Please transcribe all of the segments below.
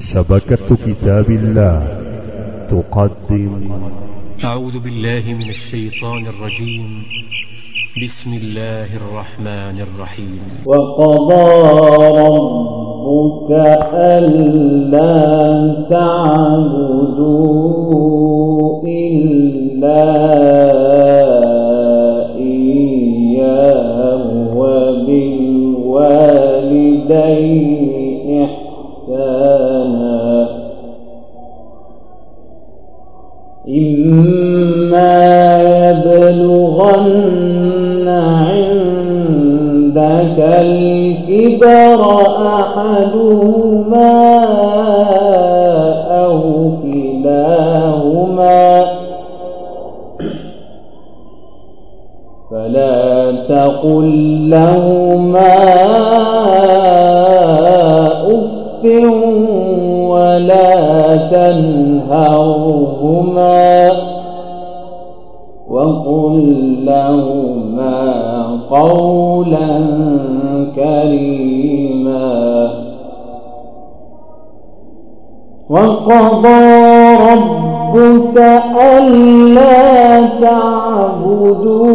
شبكة كتاب الله تقدم. أعوذ بالله من الشيطان الرجيم. بسم الله الرحمن الرحيم. وقضى ربك ألا تعبدوا إلا إما يبلغن عندك الكبر أحدهما أو كلاهما فلا تقل لهما تنهرهما وقل لهما قولا كريما وقضى ربك ألا تعبدوا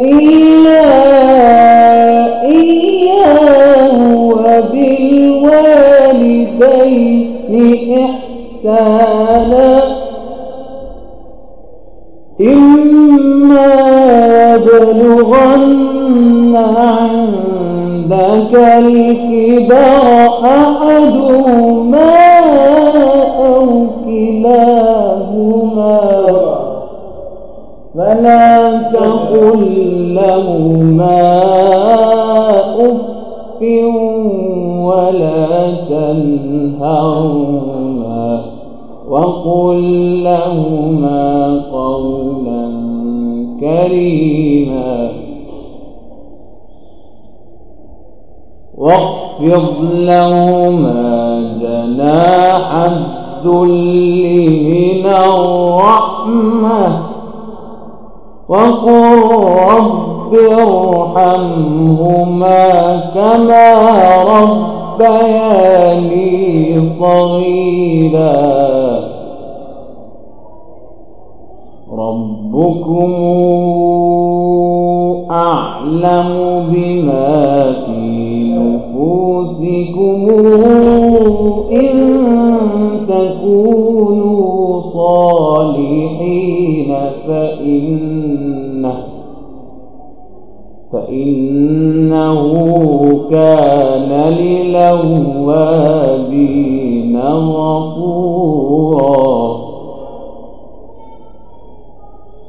إلا إياه وبالوالدين إحسانا يبلغن عندك الكبر أحدهما أو كلاهما فلا تقل لهما أف ولا تنهرهما وقل لهما قولا كريما. واخفض لهما جناح الذل من الرحمة. وقل رب ارحمهما كما ربياني صغيرا. ربكم أعلم بما في نفوسكم إن تكونوا صالحين فإنه فإنه كان للوابين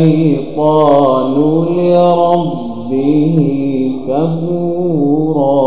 الشيطان لربه كفورا